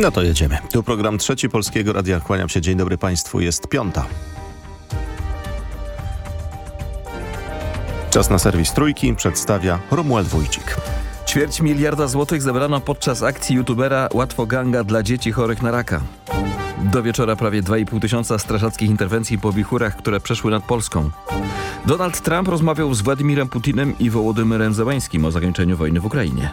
No to jedziemy. Tu program Trzeci Polskiego Radia. Kłaniam się. Dzień dobry Państwu. Jest piąta. Czas na serwis Trójki przedstawia Romuald Wójcik. Ćwierć miliarda złotych zebrano podczas akcji youtubera Łatwo Ganga dla dzieci chorych na raka. Do wieczora prawie 2,5 tysiąca strażackich interwencji po wichurach, które przeszły nad Polską. Donald Trump rozmawiał z Władimirem Putinem i Wołodymyrem Zełańskim o zakończeniu wojny w Ukrainie.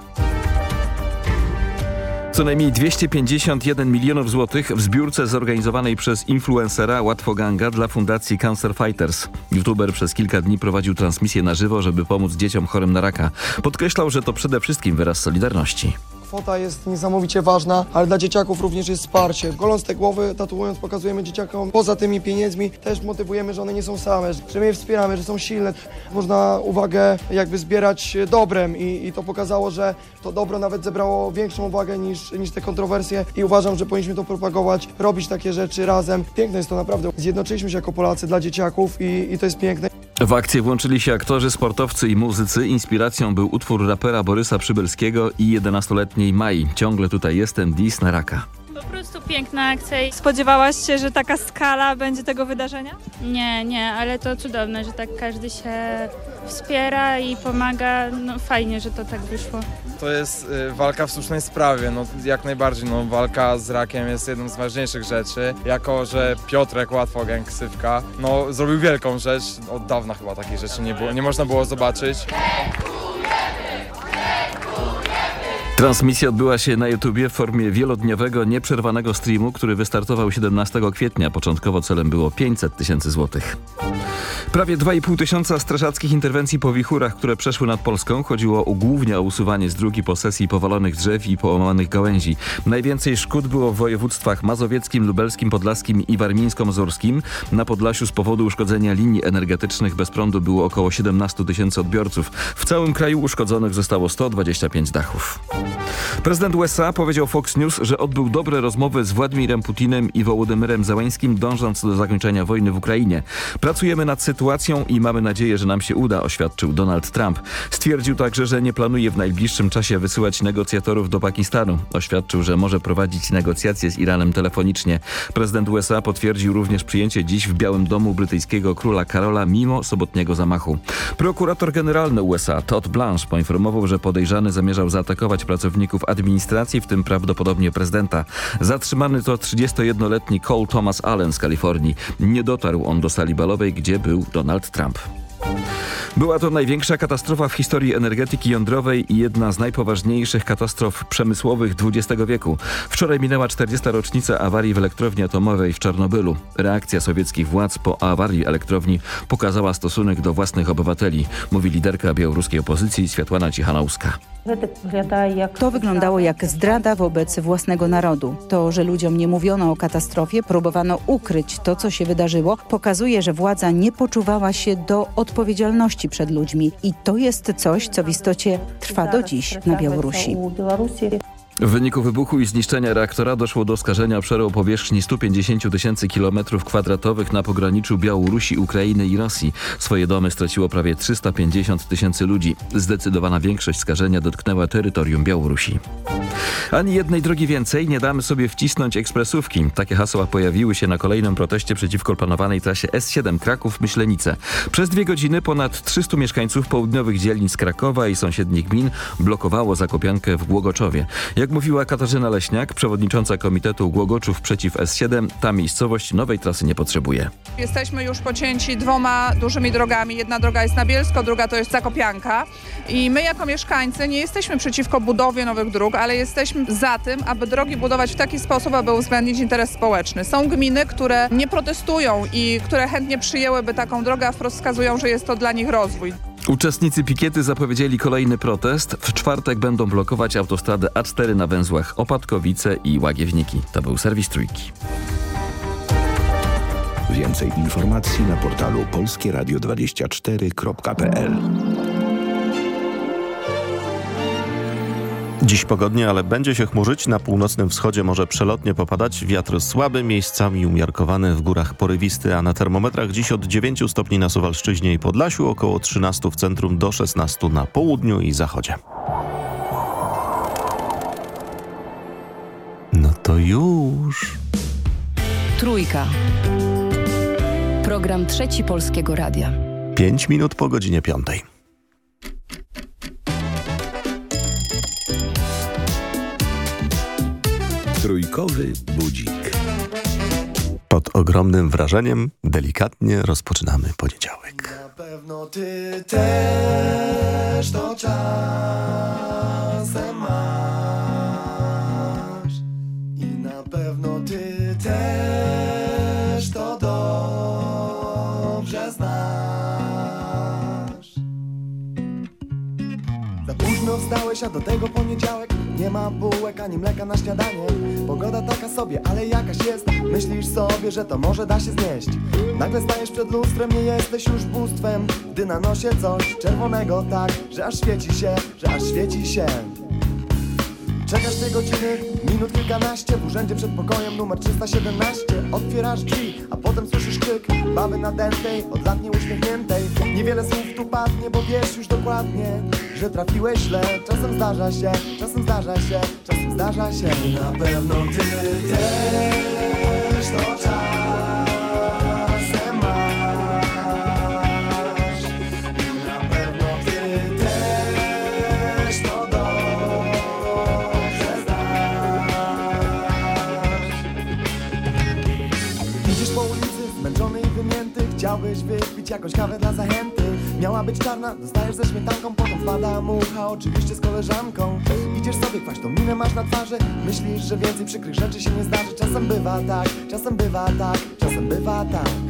Co najmniej 251 milionów złotych w zbiórce zorganizowanej przez influencera Łatwo Ganga dla fundacji Cancer Fighters. YouTuber przez kilka dni prowadził transmisję na żywo, żeby pomóc dzieciom chorym na raka. Podkreślał, że to przede wszystkim wyraz solidarności. Kwota jest niesamowicie ważna, ale dla dzieciaków również jest wsparcie. Goląc te głowy, tatuując, pokazujemy dzieciakom poza tymi pieniędzmi, też motywujemy, że one nie są same, że my je wspieramy, że są silne. Można uwagę jakby zbierać dobrem i, i to pokazało, że to dobro nawet zebrało większą uwagę niż, niż te kontrowersje i uważam, że powinniśmy to propagować, robić takie rzeczy razem. Piękne jest to naprawdę. Zjednoczyliśmy się jako Polacy dla dzieciaków i, i to jest piękne. W akcję włączyli się aktorzy, sportowcy i muzycy. Inspiracją był utwór rapera Borysa Przybylskiego i 11-letniej Mai. Ciągle tutaj jestem, dis na raka. Po prostu piękna akcja i Spodziewałaś się, że taka skala będzie tego wydarzenia? nie, nie, ale to cudowne, że tak każdy się wspiera i pomaga. No fajnie, że to tak wyszło. To jest y, walka w słusznej sprawie, no jak najbardziej, no walka z rakiem jest jedną z ważniejszych rzeczy. Jako, że Piotrek łatwo ksywka, no zrobił wielką rzecz, od dawna chyba takiej rzeczy nie było, nie można było zobaczyć. Transmisja odbyła się na YouTubie w formie wielodniowego, nieprzerwanego streamu, który wystartował 17 kwietnia. Początkowo celem było 500 tysięcy złotych. Prawie 2,5 tysiąca strażackich interwencji po wichurach, które przeszły nad Polską. Chodziło głównie o usuwanie z drugi posesji powalonych drzew i połamanych gałęzi. Najwięcej szkód było w województwach mazowieckim, lubelskim, podlaskim i warmińsko-mazurskim. Na Podlasiu z powodu uszkodzenia linii energetycznych bez prądu było około 17 tysięcy odbiorców. W całym kraju uszkodzonych zostało 125 dachów. Prezydent USA powiedział Fox News, że odbył dobre rozmowy z Władimirem Putinem i Wołodymyrem Załańskim, dążąc do zakończenia wojny w Ukrainie. Pracujemy nad sytuacją i mamy nadzieję, że nam się uda, oświadczył Donald Trump. Stwierdził także, że nie planuje w najbliższym czasie wysyłać negocjatorów do Pakistanu. Oświadczył, że może prowadzić negocjacje z Iranem telefonicznie. Prezydent USA potwierdził również przyjęcie dziś w Białym Domu brytyjskiego króla Karola mimo sobotniego zamachu. Prokurator generalny USA Todd Blanche poinformował, że podejrzany zamierzał zaatakować pracowników administracji, w tym prawdopodobnie prezydenta. Zatrzymany to 31-letni Cole Thomas Allen z Kalifornii. Nie dotarł on do sali balowej, gdzie był Donald Trump. Była to największa katastrofa w historii energetyki jądrowej i jedna z najpoważniejszych katastrof przemysłowych XX wieku. Wczoraj minęła 40. rocznica awarii w elektrowni atomowej w Czarnobylu. Reakcja sowieckich władz po awarii elektrowni pokazała stosunek do własnych obywateli, mówi liderka białoruskiej opozycji Światłana Cichanowska. To wyglądało jak zdrada wobec własnego narodu. To, że ludziom nie mówiono o katastrofie, próbowano ukryć to, co się wydarzyło, pokazuje, że władza nie poczuwała się do odpowiedzialności przed ludźmi. I to jest coś, co w istocie trwa do dziś na Białorusi. W wyniku wybuchu i zniszczenia reaktora doszło do skażenia o powierzchni 150 tysięcy kilometrów kwadratowych na pograniczu Białorusi, Ukrainy i Rosji. Swoje domy straciło prawie 350 tysięcy ludzi. Zdecydowana większość skażenia dotknęła terytorium Białorusi. Ani jednej drogi więcej nie damy sobie wcisnąć ekspresówki. Takie hasła pojawiły się na kolejnym proteście przeciwko planowanej trasie S7 Kraków-Myślenice. Przez dwie godziny ponad 300 mieszkańców południowych dzielnic Krakowa i sąsiednich gmin blokowało Zakopiankę w Głogoczowie. Jak mówiła Katarzyna Leśniak, przewodnicząca Komitetu Głogoczów przeciw S7, ta miejscowość nowej trasy nie potrzebuje. Jesteśmy już pocięci dwoma dużymi drogami. Jedna droga jest na Bielsko, druga to jest Zakopianka. I my jako mieszkańcy nie jesteśmy przeciwko budowie nowych dróg, ale jesteśmy za tym, aby drogi budować w taki sposób, aby uwzględnić interes społeczny. Są gminy, które nie protestują i które chętnie przyjęłyby taką drogę, a wprost wskazują, że jest to dla nich rozwój. Uczestnicy pikiety zapowiedzieli kolejny protest. W czwartek będą blokować autostradę A4 na węzłach Opatkowice i Łagiewniki. To był serwis Trójki. Więcej informacji na portalu polskieradio24.pl Dziś pogodnie, ale będzie się chmurzyć. Na północnym wschodzie może przelotnie popadać. Wiatr słaby, miejscami umiarkowany, w górach porywisty, a na termometrach dziś od 9 stopni na Suwalszczyźnie i Podlasiu, około 13 w centrum do 16 na południu i zachodzie. No to już. Trójka. Program Trzeci Polskiego Radia. 5 minut po godzinie piątej. Trójkowy budzik. Pod ogromnym wrażeniem delikatnie rozpoczynamy poniedziałek. Na pewno ty też to czasem masz Późno wstałeś, a do tego poniedziałek Nie ma bułek ani mleka na śniadanie. Pogoda taka sobie, ale jakaś jest. Myślisz sobie, że to może da się znieść. Nagle stajesz przed lustrem, nie jesteś już bóstwem. Gdy na nosie coś czerwonego tak Że aż świeci się, że aż świeci się. Czekasz tej godziny, minut kilkanaście W urzędzie przed pokojem numer 317 Otwierasz drzwi, a potem słyszysz krzyk Baby nadętej, od lat nieuśmiechniętej. Niewiele słów tu padnie, bo wiesz już dokładnie Że trafiłeś źle, czasem zdarza się Czasem zdarza się, czasem zdarza się. I na pewno ty też to czasem Chciałbyś wypić jakąś kawę dla zachęty? Miała być czarna, dostajesz ze śmietanką Potem wpada mucha, oczywiście z koleżanką. Idziesz sobie, kwaśną minę masz na twarzy. Myślisz, że więcej przykrych rzeczy się nie zdarzy. Czasem bywa tak, czasem bywa tak, czasem bywa tak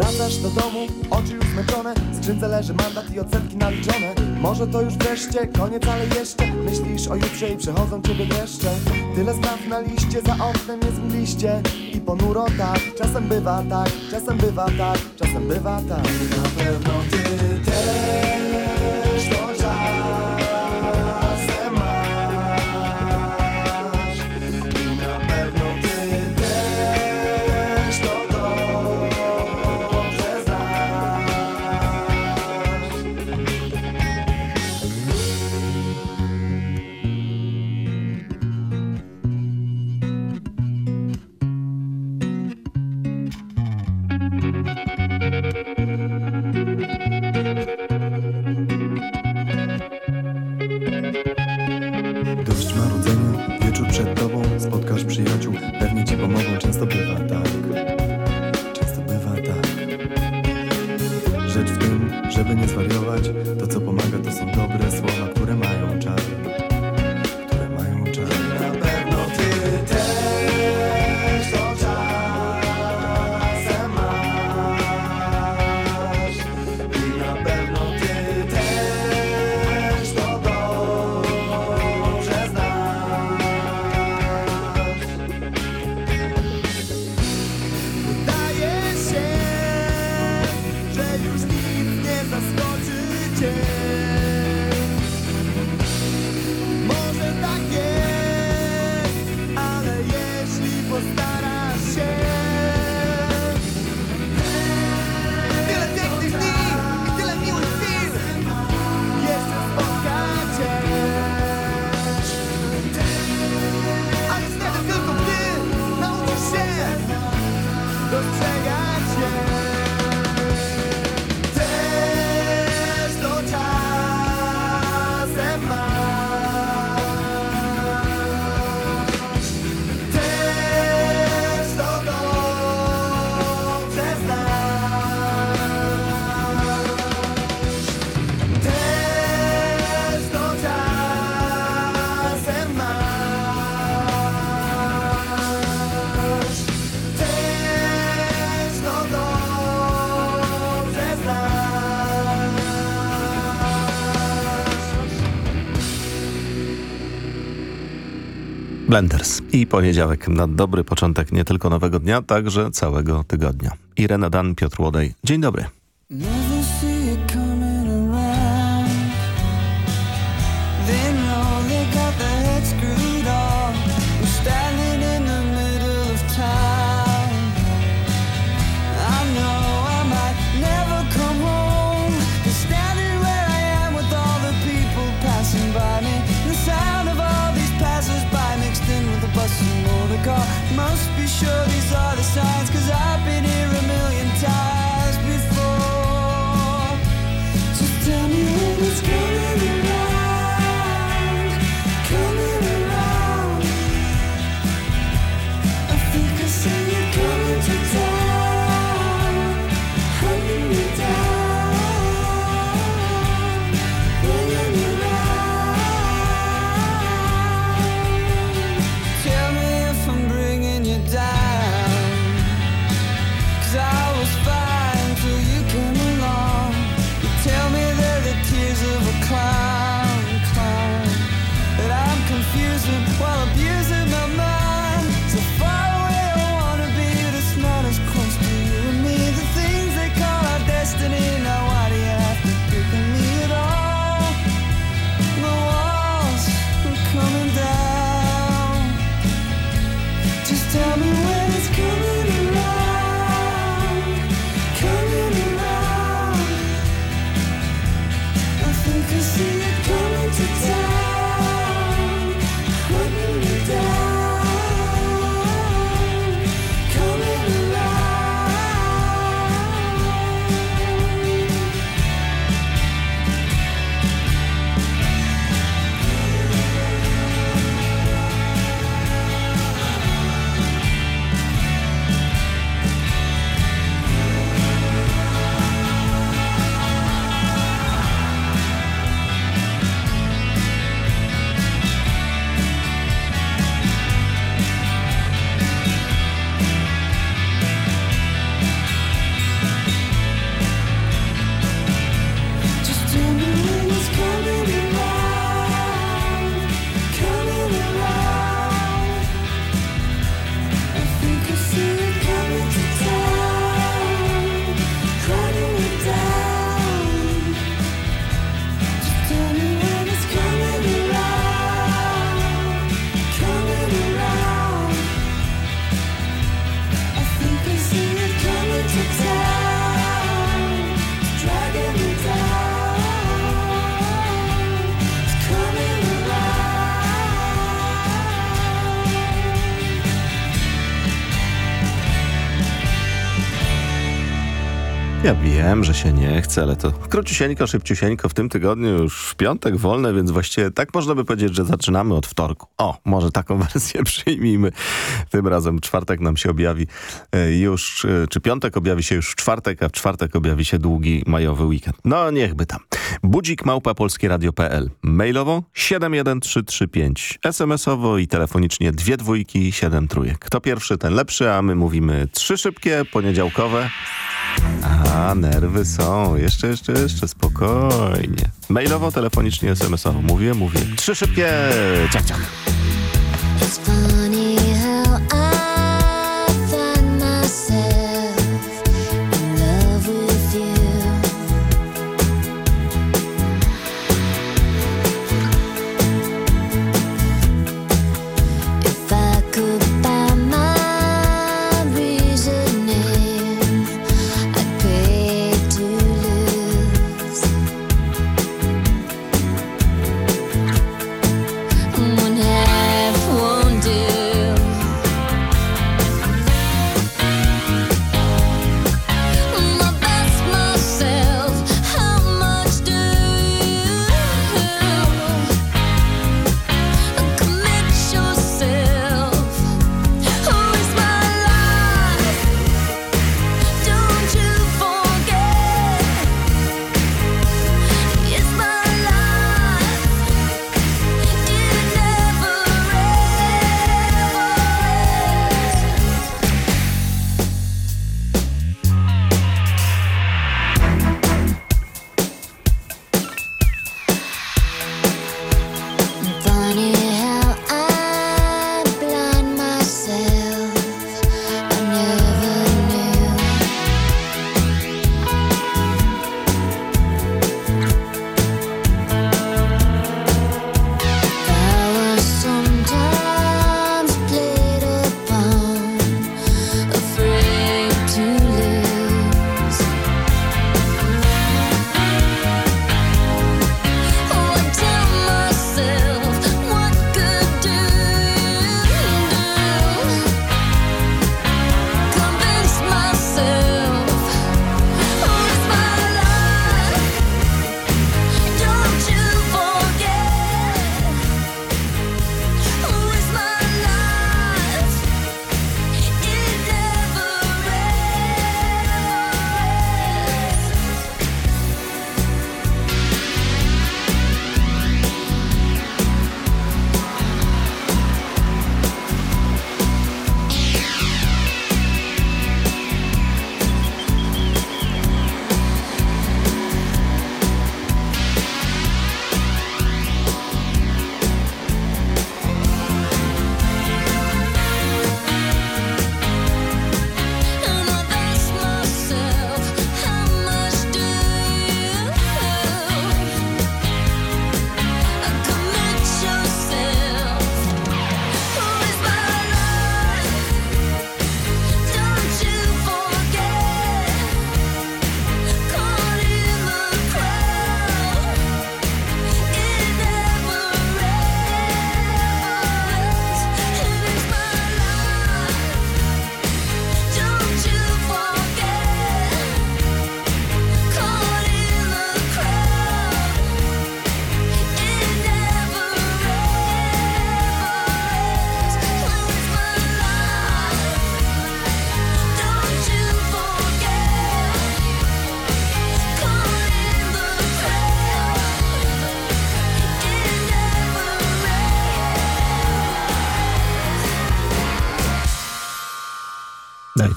Wracasz do domu, oczy już zmęczone W skrzynce leży mandat i odsetki naliczone. Może to już wreszcie, koniec, ale jeszcze Myślisz o jutrze i przechodzą ciebie dreszcze Tyle spraw na liście, za oknem jest mgliście I ponuro tak, czasem bywa tak Czasem bywa tak, czasem bywa tak. Na pewno ty też Blenders i poniedziałek na dobry początek nie tylko nowego dnia, także całego tygodnia. Irena Dan, Piotr Łodej. Dzień dobry. Wiem, że się nie chce, ale to króciusieńko, szybciusieńko w tym tygodniu już w piątek wolne, więc właściwie tak można by powiedzieć, że zaczynamy od wtorku. O, może taką wersję przyjmijmy. Tym razem czwartek nam się objawi e, już, e, czy piątek objawi się już w czwartek, a w czwartek objawi się długi majowy weekend. No niechby tam. Budzik małpa polskieradio.pl Mailowo 71335 SMS-owo i telefonicznie dwie dwójki siedem trójek. Kto pierwszy, ten lepszy, a my mówimy trzy szybkie, poniedziałkowe. A, nerwy są. Jeszcze, jeszcze, jeszcze. Spokojnie. Mailowo, telefonicznie, SMS-owo. Mówię, mówię. Trzy szybkie. Ciach, ciach. It's funny.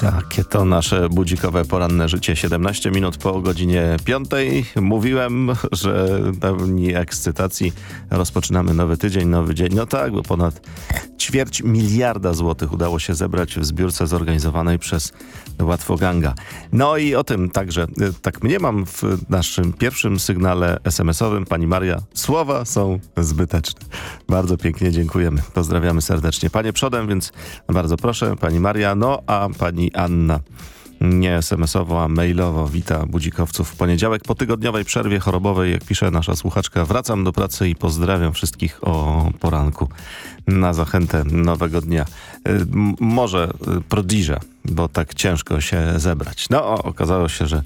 No i takie to nasze budzikowe poranne życie. 17 minut po godzinie 5. Mówiłem, że pełni ekscytacji rozpoczynamy nowy tydzień, nowy dzień. No tak, bo ponad ćwierć miliarda złotych udało się zebrać w zbiórce zorganizowanej przez Łatwoganga. No i o tym także, y, tak mnie mam w naszym pierwszym sygnale SMS-owym. Pani Maria, słowa są zbyteczne. Bardzo pięknie dziękujemy. Pozdrawiamy serdecznie. Panie przodem, więc bardzo proszę, pani Maria, no a pani Anna nie SMS-owo, a mailowo wita budzikowców w poniedziałek po tygodniowej przerwie chorobowej, jak pisze nasza słuchaczka. Wracam do pracy i pozdrawiam wszystkich o poranku na zachętę nowego dnia. Y, może y, Prodiża, bo tak ciężko się zebrać. No, okazało się, że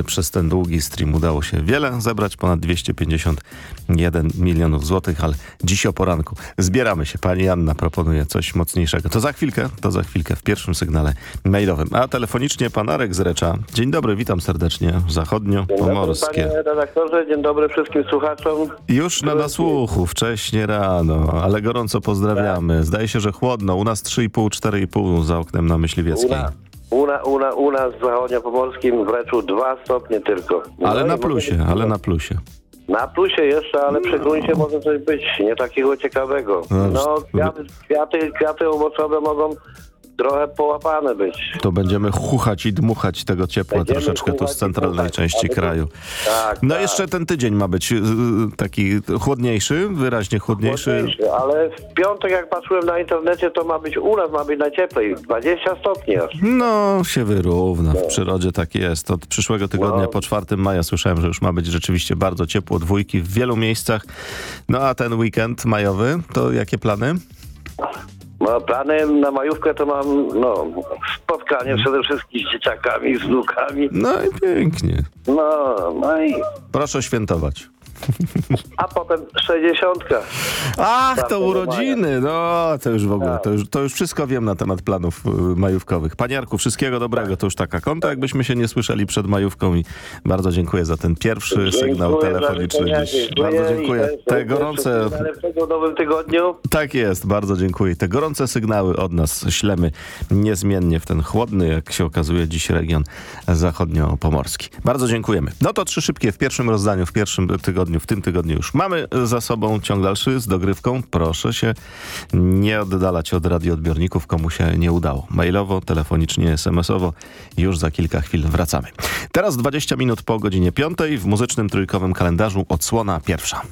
y, przez ten długi stream udało się wiele zebrać, ponad 251 milionów złotych, ale dziś o poranku zbieramy się. Pani Anna proponuje coś mocniejszego. To za chwilkę, to za chwilkę w pierwszym sygnale mailowym. A telefonicznie pan Arek z Recza. Dzień dobry, witam serdecznie. Zachodnio-pomorskie. Dzień dobry, panie redaktorze, dzień dobry wszystkim słuchaczom. Już na nasłuchu, wcześnie rano, ale gorąco pozdrawiamy. Zdaje się, że chłodno. U nas 3,5, 4,5 za oknem na U, U, na, u, na, u nas w zachodniopomorskim w Reczu dwa stopnie tylko. No Ale i na plusie, ale na plusie. Na plusie jeszcze, ale przy gruncie może coś być nie takiego ciekawego. No, No, kwiaty, kwiaty, kwiaty owocowe mogą trochę połapane być. To będziemy chuchać i dmuchać tego ciepła Będziemy troszeczkę tu z centralnej części kraju. Tak, No tak. jeszcze ten tydzień ma być y, y, taki chłodniejszy, wyraźnie chłodniejszy. Chłodniejszy, Ale w piątek jak patrzyłem na internecie, to ma być u nas ma być najcieplej. 20 stopni aż. No, się wyrówna. W przyrodzie tak jest. Od przyszłego tygodnia No. po 4 maja słyszałem, że już ma być rzeczywiście bardzo ciepło, dwójki w wielu miejscach. No a ten weekend majowy, to jakie plany? No, plany na majówkę to mam no, spotkanie przede wszystkim z dzieciakami, z wnukami. No i pięknie. No, no i Proszę świętować. A potem 60. Ach, to 4 urodziny! No, to już w ogóle, Tak. to już, to już wszystko wiem na temat planów y, majówkowych. Panie Jarku, wszystkiego dobrego. To już taka konta, jakbyśmy się nie słyszeli przed majówką i bardzo dziękuję za ten pierwszy Dziękuję sygnał telefoniczny dziś. Bardzo dziękuję. Te gorące... w nowym tygodniu. Tak jest, bardzo dziękuję. Te gorące sygnały od nas ślemy niezmiennie w ten chłodny, jak się okazuje, dziś region zachodnio-pomorski. Bardzo dziękujemy. No to trzy szybkie w pierwszym rozdaniu, w pierwszym tygodniu, w tym tygodniu już mamy za sobą ciąg dalszy z dogrywką. Proszę się nie oddalać od radioodbiorników, komu się nie udało. Mailowo, telefonicznie, SMS-owo. Już za kilka chwil wracamy. Teraz 20 minut po godzinie 5 w muzycznym trójkowym kalendarzu odsłona pierwsza.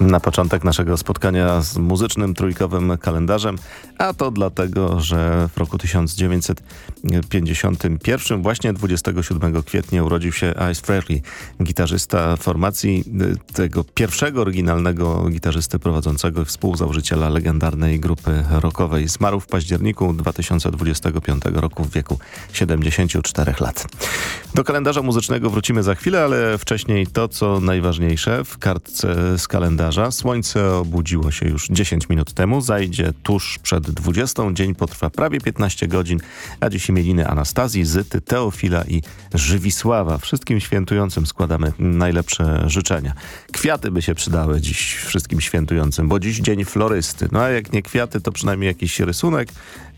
Na początek naszego spotkania z muzycznym trójkowym kalendarzem, a to dlatego, że w roku 1951, właśnie 27 kwietnia urodził się Ice Frehley, gitarzysta formacji y, tego pierwszego oryginalnego gitarzysty prowadzącego współzałożyciela legendarnej grupy rockowej. Zmarł w październiku 2025 roku w wieku 74 lat. Do kalendarza muzycznego wrócimy za chwilę, ale wcześniej to, co najważniejsze w kartce z kalendarza. Słońce obudziło się już 10 minut temu, zajdzie tuż przed 20. Dzień potrwa prawie 15 godzin, a dziś imieniny Anastazji, Zyty, Teofila i Żywisława. Wszystkim świętującym składamy najlepsze życzenia. Kwiaty by się przydały dziś wszystkim świętującym, bo dziś dzień florysty. No a jak nie kwiaty, to przynajmniej jakiś rysunek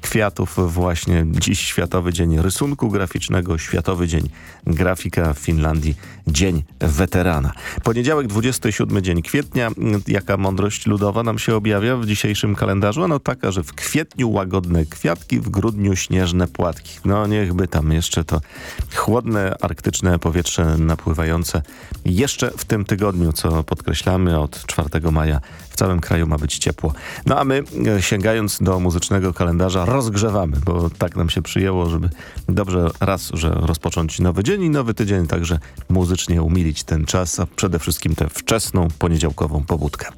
kwiatów właśnie dziś Światowy Dzień Rysunku Graficznego, Światowy Dzień Grafika w Finlandii, Dzień Weterana. Poniedziałek, 27 dzień kwietnia. Jaka mądrość ludowa nam się objawia w dzisiejszym kalendarzu? No taka, że w kwietniu łagodne kwiatki, w grudniu śnieżne płatki. No niechby tam jeszcze to chłodne, arktyczne powietrze napływające jeszcze w tym tygodniu, co podkreślamy od 4 maja w całym kraju ma być ciepło. No a my, e, sięgając do muzycznego kalendarza, rozgrzewamy, bo tak nam się przyjęło, żeby dobrze raz, że rozpocząć nowy dzień i nowy tydzień, także muzycznie umilić ten czas, a przede wszystkim tę wczesną, poniedziałkową pobudkę.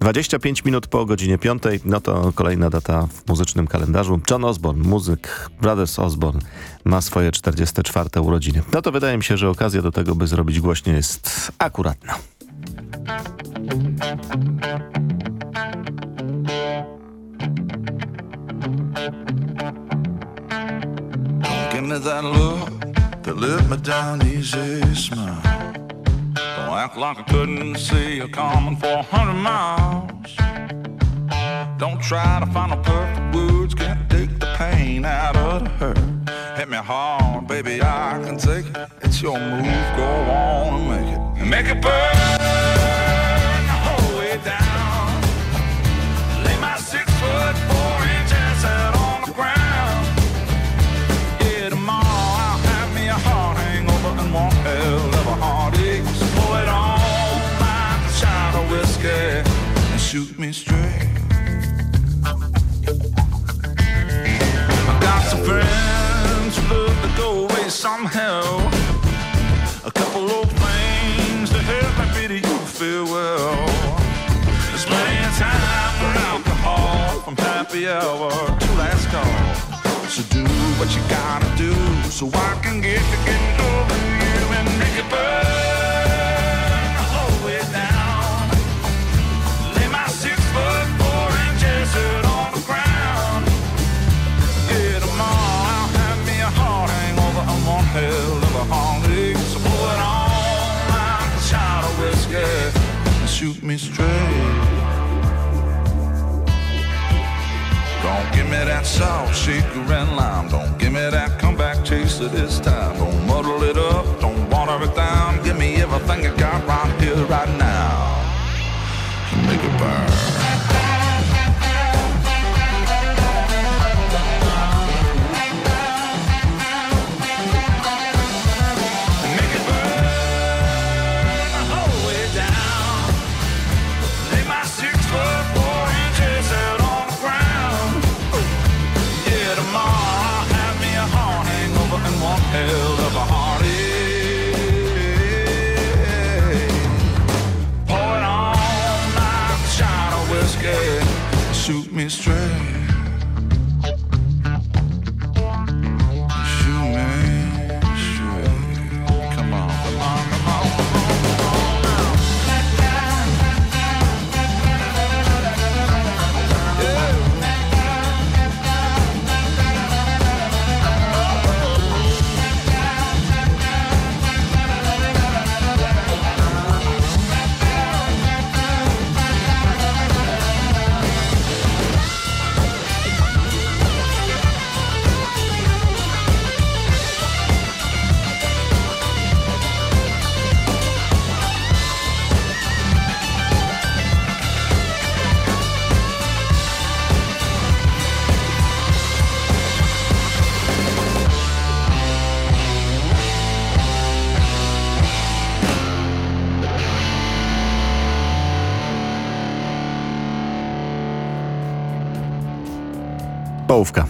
25 minut po godzinie 5, no to kolejna data w muzycznym kalendarzu. John Osborne, muzyk Brothers Osborne, ma swoje 44 urodziny. No to wydaje mi się, że okazja do tego, by zrobić głośnie jest akuratna. Give me that look that lit me down easy smile. Don't act like I couldn't see you coming for a hundred miles. Don't try to find a perfect words, can't take the pain out of the hurt. Hit me hard, baby, I can take it. It's your move, go on and make it. Make a bird. Salt shaker and lime. Don't give me that comeback chaser this time. Don't muddle it up, don't it down. Give me everything you got right here, right now. Make it burn.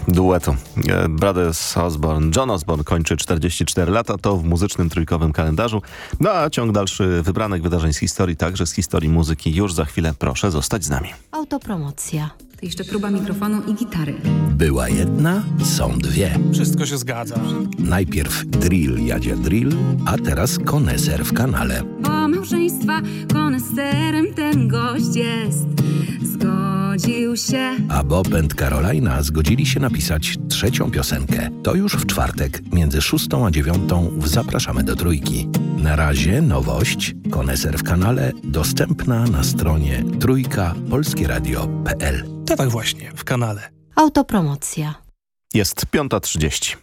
Duetu. E, Brothers Osborne. John Osborne kończy 44 lata, to w muzycznym trójkowym kalendarzu. No a ciąg dalszy wybranych wydarzeń z historii, także z historii muzyki już za chwilę. Proszę zostać z nami. Autopromocja. To jeszcze próba mikrofonu i gitary. Była jedna, są dwie. Wszystko się zgadza. Najpierw drill Jadzia Drill, a teraz koneser w kanale. O małżeństwa koneserem ten gość jest. Zgodził się. A Bob and Carolina zgodzili się napisać trzecią piosenkę. To już w czwartek, między szóstą a dziewiątą w Zapraszamy do Trójki. Na razie nowość, koneser w kanale, dostępna na stronie trójka polskieradio.pl. To tak właśnie, w kanale. Autopromocja. Jest 5.30.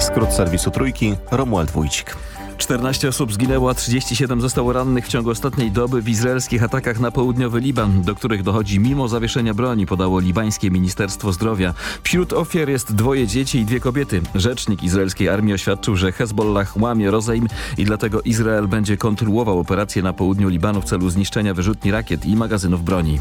Skrót serwisu Trójki, Romuald Wójcik. 14 osób zginęło, a 37 zostało rannych w ciągu ostatniej doby w izraelskich atakach na południowy Liban, do których dochodzi mimo zawieszenia broni, podało libańskie Ministerstwo Zdrowia. Wśród ofiar jest dwoje dzieci i dwie kobiety. Rzecznik izraelskiej armii oświadczył, że Hezbollah łamie rozejm i dlatego Izrael będzie kontynuował operację na południu Libanu w celu zniszczenia wyrzutni rakiet i magazynów broni.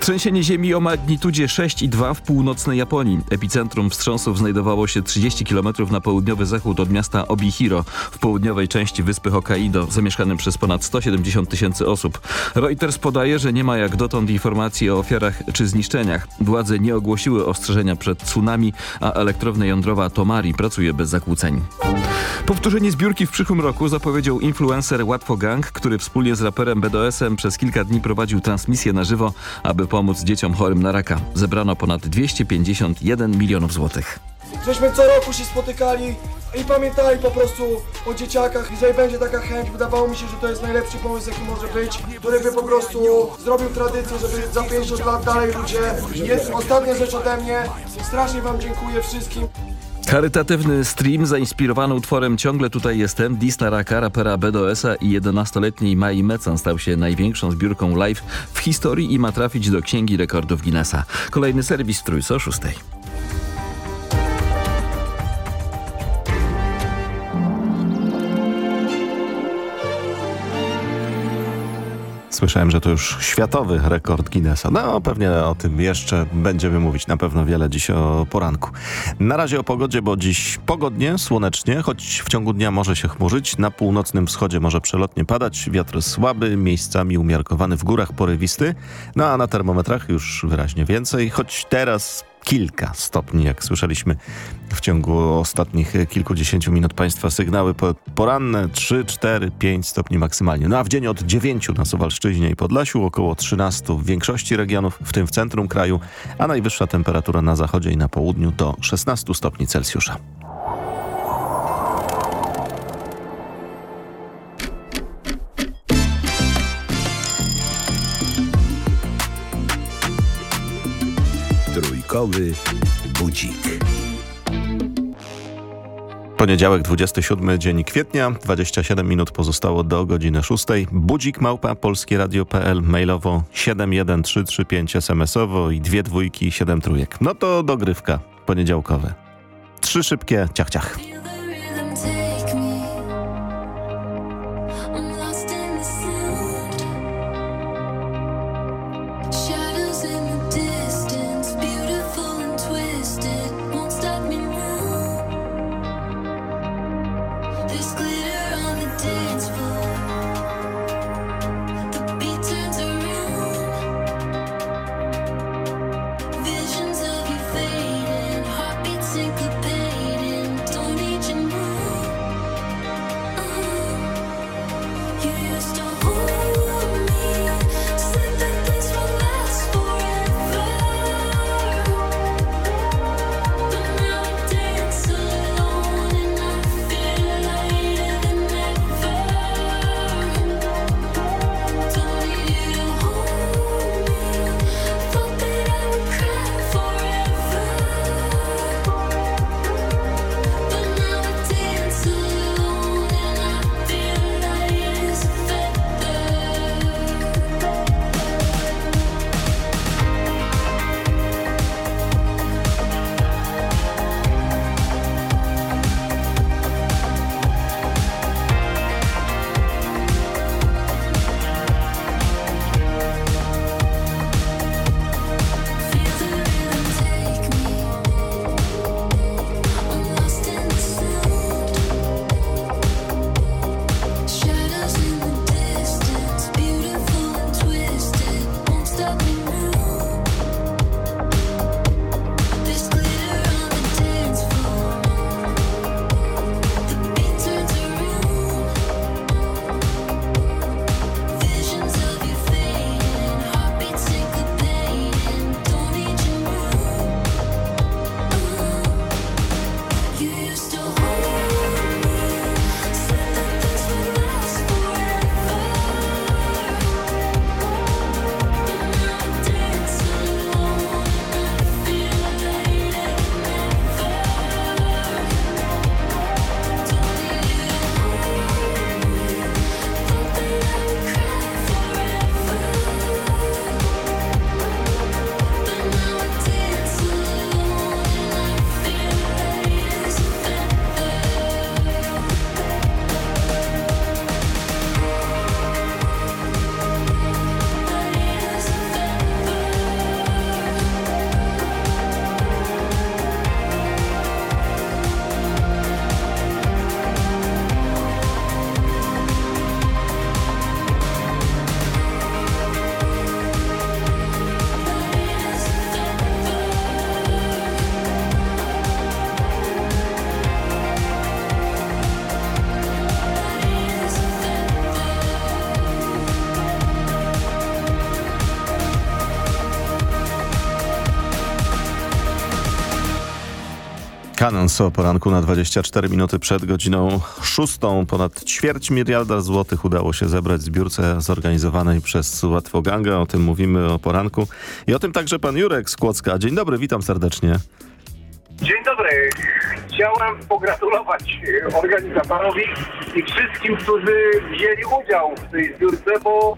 Trzęsienie ziemi o magnitudzie 6,2 w północnej Japonii. Epicentrum wstrząsów znajdowało się 30 km na południowy zachód od miasta Obihiro w południowej części wyspy Hokkaido, zamieszkanym przez ponad 170 tysięcy osób. Reuters podaje, że nie ma jak dotąd informacji o ofiarach czy zniszczeniach. Władze nie ogłosiły ostrzeżenia przed tsunami, a elektrownia jądrowa Tomari pracuje bez zakłóceń. Powtórzenie zbiórki w przyszłym roku zapowiedział influencer Łatwo Gang, który wspólnie z raperem BDS-em przez kilka dni prowadził transmisję na żywo, aby pomóc dzieciom chorym na raka. Zebrano ponad 251 milionów złotych. Żeśmy co roku się spotykali i pamiętali po prostu o dzieciakach. Jeżeli będzie taka chęć, wydawało mi się, że to jest najlepszy pomysł, jaki może być, który by po prostu zrobił tradycję, żeby za 50 lat dalej ludzie... Jest ostatnia rzecz ode mnie. Strasznie wam dziękuję wszystkim. Charytatywny stream zainspirowany utworem Ciągle tutaj jestem Disna Raka, rapera BDS-a i 11-letniej Mai Mecan stał się największą zbiórką live w historii i ma trafić do Księgi Rekordów Guinnessa. Kolejny serwis w Trójce o 6. Słyszałem, że to już światowy rekord Guinnessa. No, pewnie o tym jeszcze będziemy mówić na pewno wiele dziś o poranku. Na razie o pogodzie, bo dziś pogodnie, słonecznie, choć w ciągu dnia może się chmurzyć. Na północnym wschodzie może przelotnie padać. Wiatr słaby, miejscami umiarkowany w górach, porywisty. No a na termometrach już wyraźnie więcej, choć teraz kilka stopni, jak słyszeliśmy w ciągu ostatnich kilkudziesięciu minut Państwa sygnały po- poranne 3, 4, 5 stopni maksymalnie. No a w dzień od 9 na Suwalszczyźnie i Podlasiu, około 13 w większości regionów, w tym w centrum kraju, a najwyższa temperatura na zachodzie i na południu to 16 stopni Celsjusza. Trójkowy budzik. Poniedziałek, 27 dzień kwietnia, 27 minut pozostało do godziny 6. Budzik małpa polskieradio.pl mailowo 71335 smsowo i dwie dwójki 7 trójek. No to dogrywka poniedziałkowe. Trzy szybkie ciach ciach. Cannons o poranku na 24 minuty przed godziną 6. Ponad ćwierć miliarda złotych udało się zebrać w zbiórce zorganizowanej przez Łatwoganga. O tym mówimy o poranku. I o tym także pan Jurek z Kłodzka. Dzień dobry, witam serdecznie. Dzień dobry. Chciałem pogratulować e, organizatorowi i wszystkim, którzy wzięli udział w tej zbiórce, bo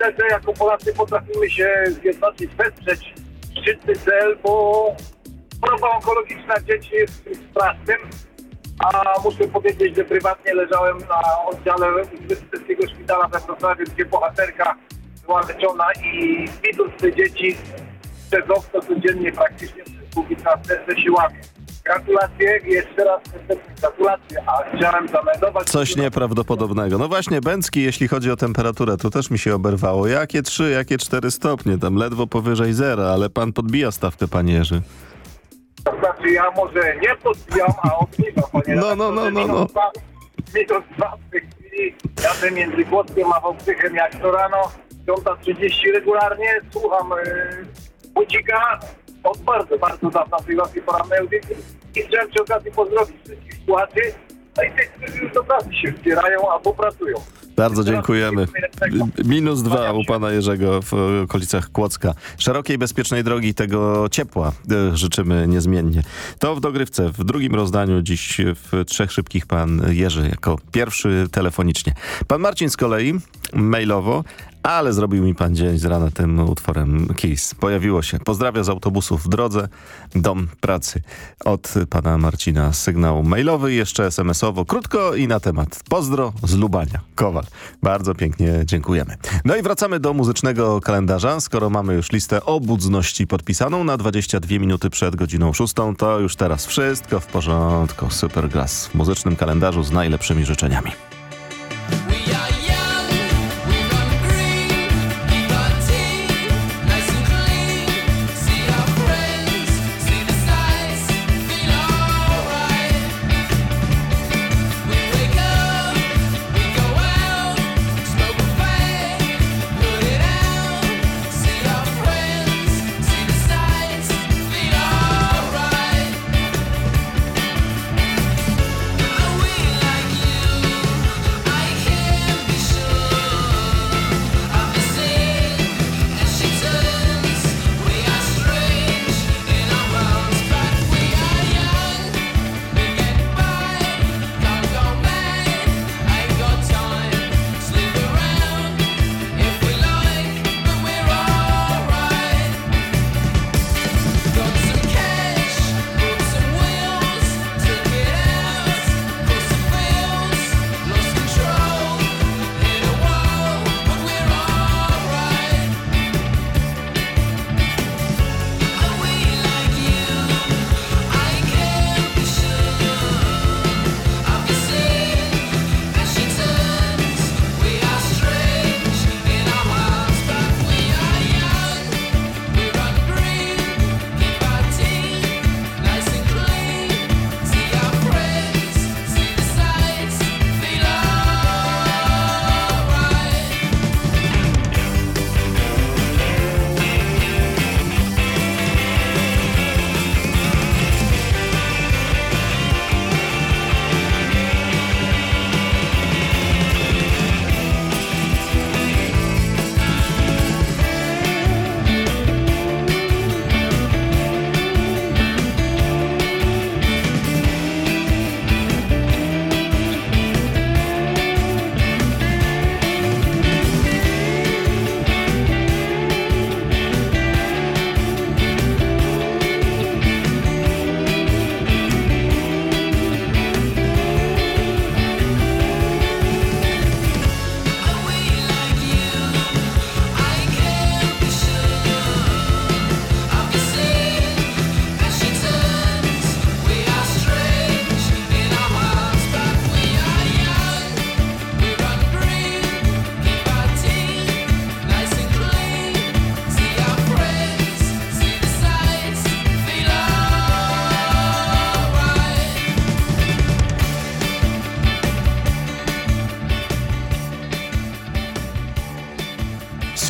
że jako Polacy potrafimy się zjednoczyć, wesprzeć szczytny cel, bo choroba onkologiczna dzieci jest strasznym, a muszę powiedzieć, że prywatnie leżałem na oddziale Uniwersyteckiego Szpitala we Wrocławiu, gdzie bohaterka była leczona i widząc te dzieci przez okno codziennie praktycznie przez długi czas serce się łamie. Gratulacje, jeszcze raz gratulacje, a chciałem zameldować... Coś nieprawdopodobnego. No właśnie, Bęcki, jeśli chodzi o temperaturę, to też mi się oberwało. Jakie 3, jakie 4 stopnie? Tam ledwo powyżej zera, ale pan podbija stawkę, panie Jerzy. To znaczy ja może nie podbijam, a obniżam, panie No, no, no, no, no. Minus dwa w tej chwili, jadę między Głodkiem a Wałbrzychem jak to rano, 5.30 regularnie, słucham yy, budzika od bardzo, bardzo dawna tej łapie porannej audycji. I chciałem przy okazji pozdrowić wszystkich słuchaczy, i tych, którzy już do pracy się wspierają albo pracują. Bardzo dziękujemy. Minus dwa u pana Jerzego w okolicach Kłodzka. Szerokiej, bezpiecznej drogi tego ciepła e, życzymy niezmiennie. To w dogrywce. W drugim rozdaniu dziś w Trzech Szybkich pan Jerzy jako pierwszy telefonicznie. Pan Marcin z kolei mailowo, ale zrobił mi pan dzień z rana tym utworem Kiss. Pojawiło się. Pozdrawia z autobusów w drodze, dom pracy. Od pana Marcina sygnał mailowy jeszcze SMS-owo. Krótko i na temat. Pozdro z Lubania. Kowal. Bardzo pięknie dziękujemy. No i wracamy do muzycznego kalendarza. Skoro mamy już listę obudzności podpisaną na 22 minuty przed godziną 6, to już teraz wszystko w porządku. Super gras w muzycznym kalendarzu z najlepszymi życzeniami.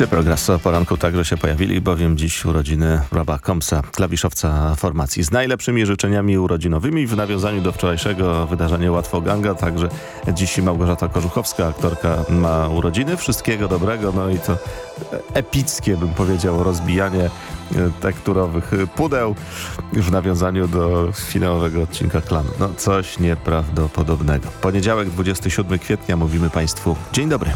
Progresy o poranku także się pojawili, bowiem dziś urodziny Roba Combsa, klawiszowca formacji. Z najlepszymi życzeniami urodzinowymi w nawiązaniu do wczorajszego wydarzenia Łatwo Ganga, także dziś Małgorzata Korzuchowska, aktorka, ma urodziny. Wszystkiego dobrego, no i to epickie, bym powiedział, rozbijanie e, tekturowych pudeł w nawiązaniu do finałowego odcinka Klan. No coś nieprawdopodobnego. Poniedziałek, 27 kwietnia, mówimy Państwu dzień dobry.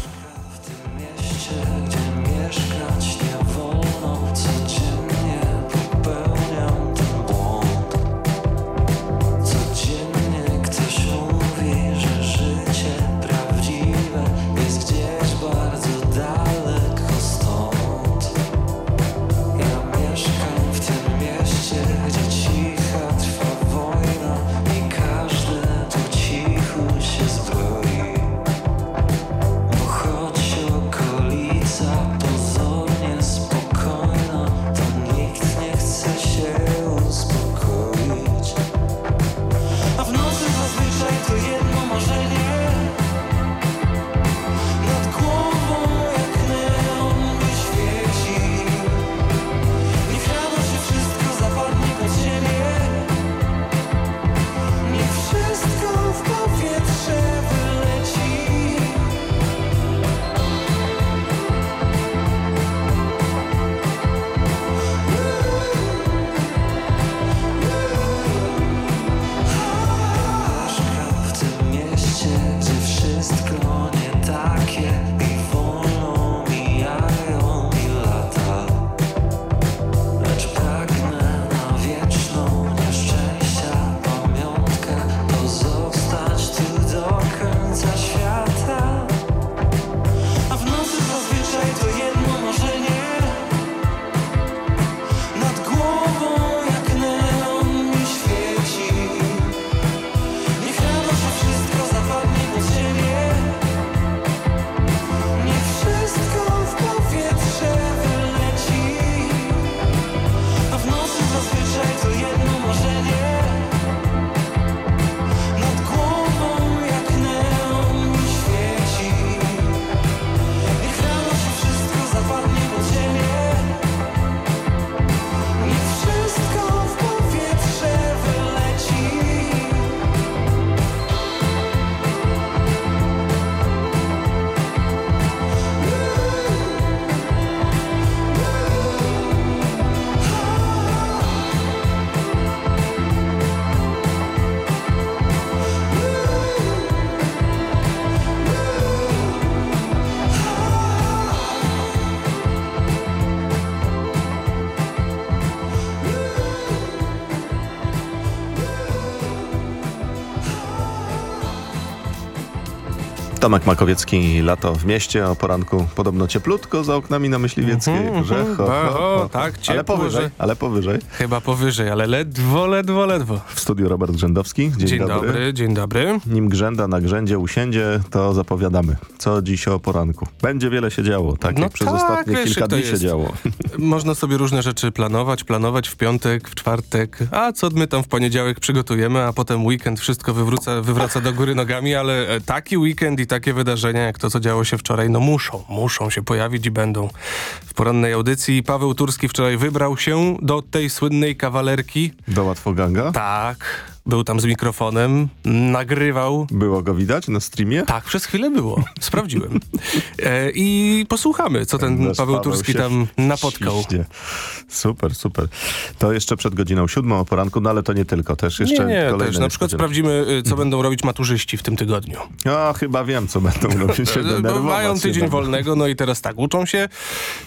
Tomek Makowiecki, lato w mieście, o poranku podobno cieplutko za oknami na Myśliwieckiej, Mhm, że mhm. ho, ho, ho, ho. tak, ale ciepło, powyżej, że- ale powyżej. Chyba powyżej, ale ledwo, ledwo, ledwo. W studiu Robert Grzędowski, dzień, Dzień dobry, dzień dobry. Nim Grzęda na Grzędzie usiędzie, to zapowiadamy, co dziś o poranku. Będzie wiele się działo, tak No jak przez tak, ostatnie wiesz, kilka dni się jest. działo. Można sobie różne rzeczy planować, planować w piątek, w czwartek, a co my tam w poniedziałek przygotujemy, a potem weekend wszystko wywróca, wywraca do góry nogami, ale e, taki weekend i takie wydarzenia, jak to, co działo się wczoraj, no muszą, muszą się pojawić i będą w porannej audycji. Paweł Turski wczoraj wybrał się do tej słynnej kawalerki. Do Łatwoganga? Tak, był tam z mikrofonem, nagrywał. Było go widać na streamie? Tak, przez chwilę było. Sprawdziłem. E, I posłuchamy, co ten Nasz Paweł Turski tam napotkał. świśnie. Super, super. To jeszcze przed godziną siódmą o poranku, no ale to nie tylko, też jeszcze nie, nie, też. Na przykład sprawdzimy, y, co będą robić maturzyści w tym tygodniu. O, chyba wiem, co będą robić. się denerwować mają tydzień wolnego, no i teraz tak, uczą się,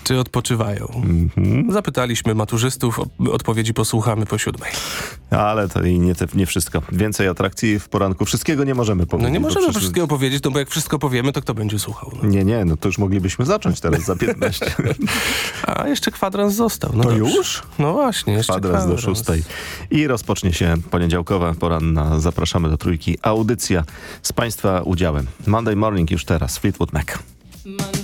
czy odpoczywają? Mhm. Zapytaliśmy maturzystów, odpowiedzi posłuchamy po siódmej. Ale to i nie, te, nie wszystko. Więcej atrakcji w poranku. Wszystkiego nie możemy No powiedzieć. nie bo możemy przecież- wszystkiego powiedzieć, no bo jak wszystko powiemy, to kto będzie słuchał? No. Nie, nie, no to już moglibyśmy zacząć teraz za 15. A jeszcze kwadrans został. No To dobrze. już? No właśnie, jeszcze Kwadrans do kwadrans. szóstej. I rozpocznie się poniedziałkowa poranna. Zapraszamy do trójki. Audycja z Państwa udziałem. Monday Morning już teraz. Fleetwood Mac. Monday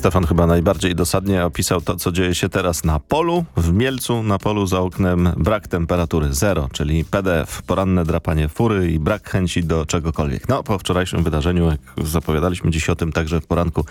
Stefan chyba najbardziej dosadnie opisał to, co dzieje się teraz na polu. W Mielcu na polu za oknem brak temperatury zero, czyli PDF, poranne drapanie fury i brak chęci do czegokolwiek. No, po wczorajszym wydarzeniu, jak zapowiadaliśmy dziś o tym także w poranku,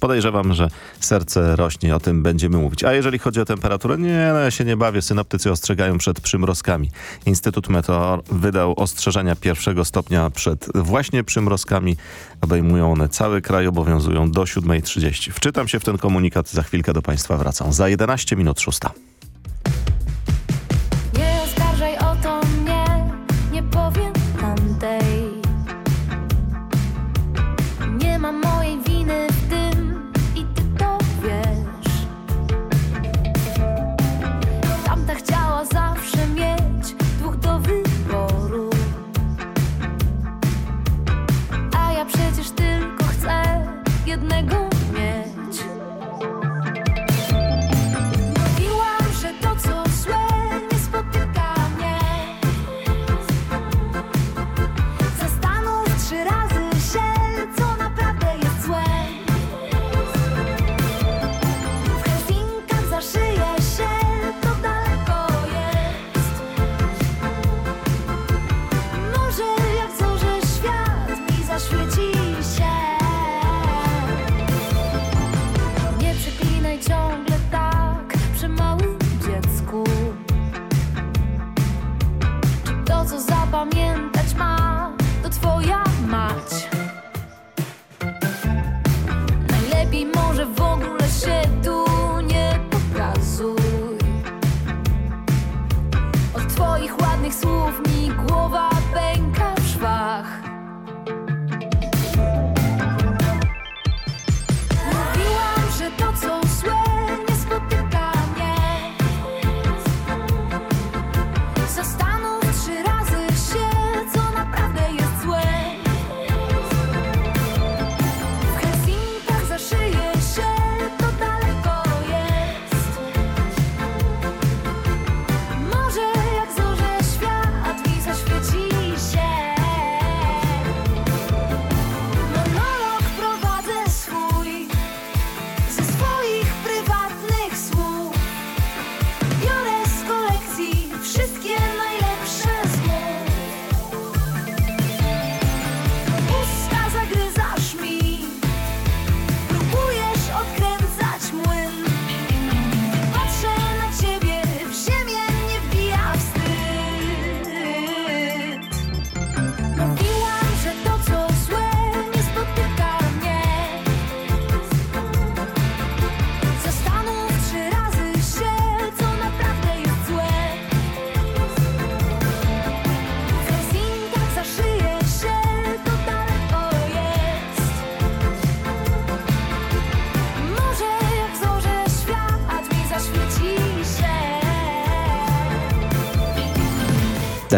podejrzewam, że serce rośnie, o tym będziemy mówić. A jeżeli chodzi o temperaturę, nie, no ja się nie bawię. Synoptycy ostrzegają przed przymrozkami. Instytut Meteor wydał ostrzeżenia pierwszego stopnia przed właśnie przymrozkami. Obejmują one cały kraj, obowiązują do 7.30. Wczytam się w ten komunikat, za chwilkę do Państwa wracam. Za 11 minut szósta.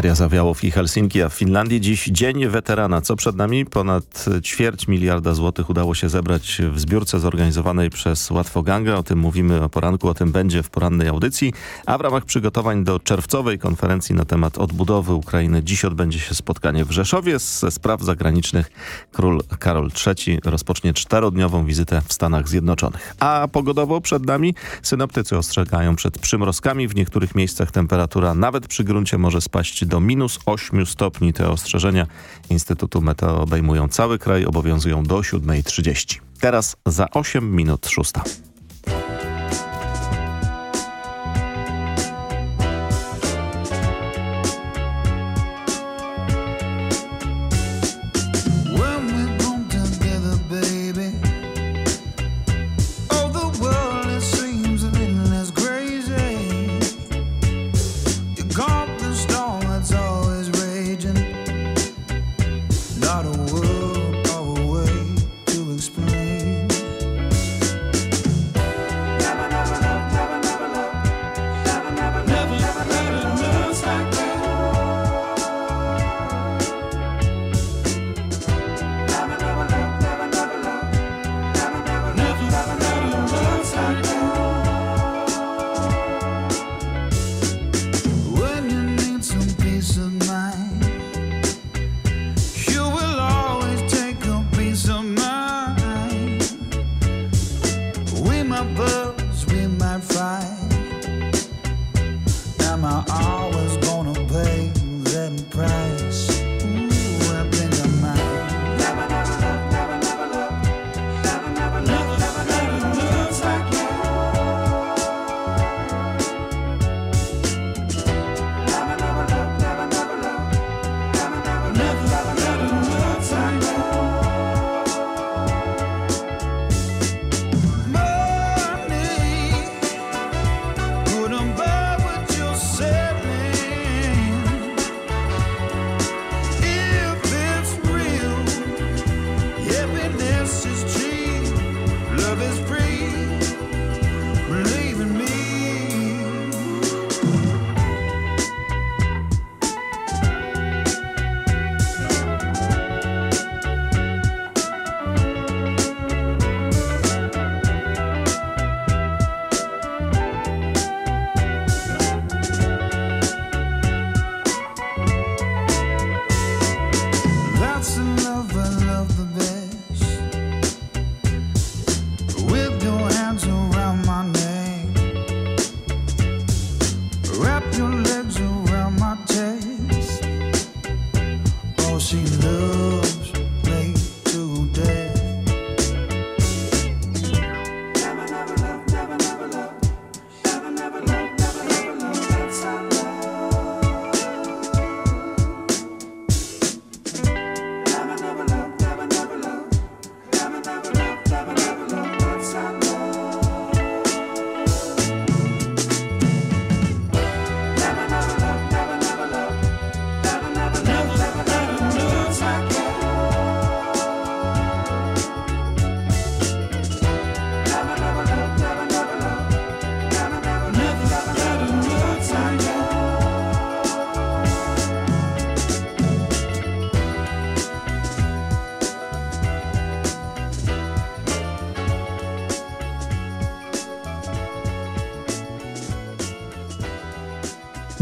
Daria Zawiałow i Helsinki, a w Finlandii dziś Dzień Weterana. Co przed nami? Ponad ćwierć miliarda złotych udało się zebrać w zbiórce zorganizowanej przez Łatwoganga. O tym mówimy o poranku, o tym będzie w porannej audycji. A w ramach przygotowań do czerwcowej konferencji na temat odbudowy Ukrainy dziś odbędzie się spotkanie w Rzeszowie ze spraw zagranicznych. Król Karol III rozpocznie czterodniową wizytę w Stanach Zjednoczonych. A pogodowo przed nami synoptycy ostrzegają przed przymrozkami. W niektórych miejscach temperatura nawet przy gruncie może spaść do minus 8 stopni. Te ostrzeżenia Instytutu Meteo obejmują cały kraj, obowiązują do 7.30. Teraz za 8 minut szósta.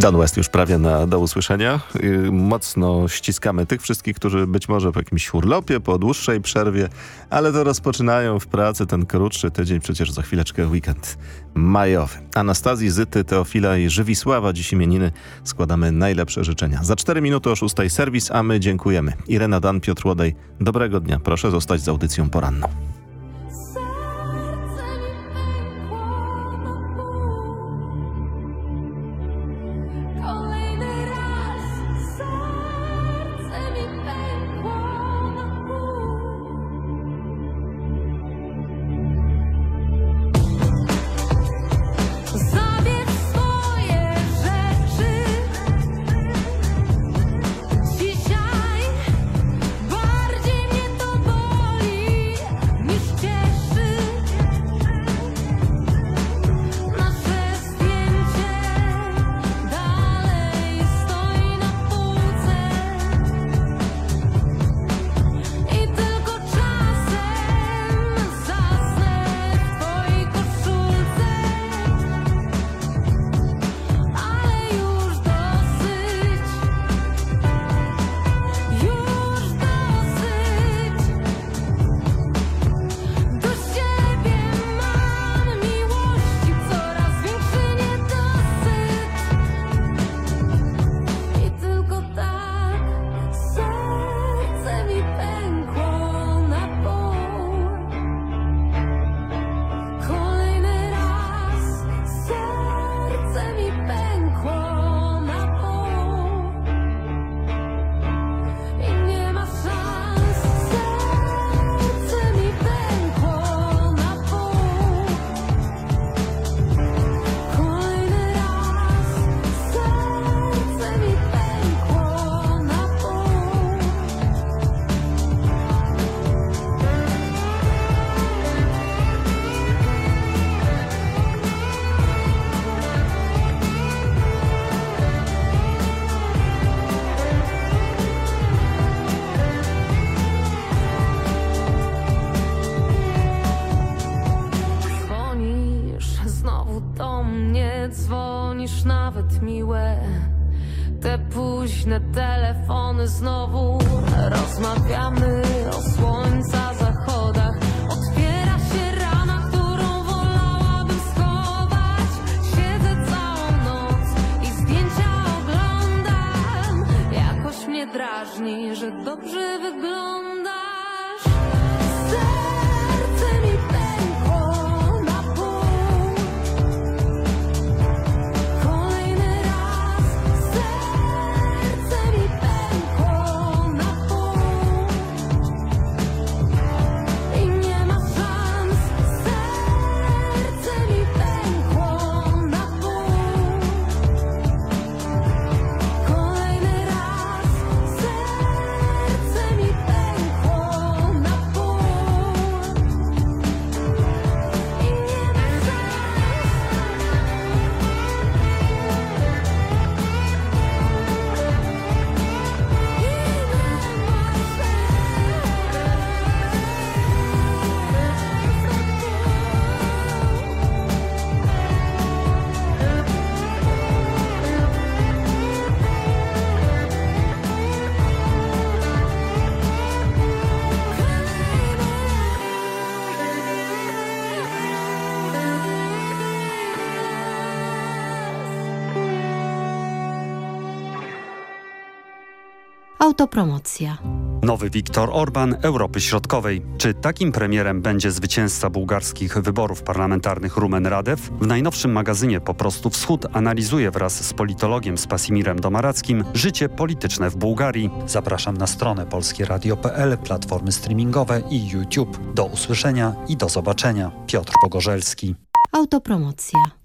Dan West już prawie na do usłyszenia. Y, mocno ściskamy tych wszystkich, którzy być może po jakimś urlopie, po dłuższej przerwie, ale to rozpoczynają w pracy ten krótszy tydzień, przecież za chwileczkę weekend majowy. Anastazji, Zyty, Teofila i Żywisława dziś imieniny składamy najlepsze życzenia. Za 4 minuty o 6 serwis, a my dziękujemy. Irena Dan, Piotr Łodej, dobrego dnia. Proszę zostać z audycją poranną. Autopromocja. Nowy Viktor Orban Europy Środkowej. Czy takim premierem będzie zwycięzca bułgarskich wyborów parlamentarnych Rumen Radew? W najnowszym magazynie Po prostu Wschód analizuje wraz z politologiem Spasimirem Domarackim życie polityczne w Bułgarii. Zapraszam na stronę polskieradio.pl, platformy streamingowe i YouTube. Do usłyszenia i do zobaczenia. Piotr Pogorzelski. Autopromocja.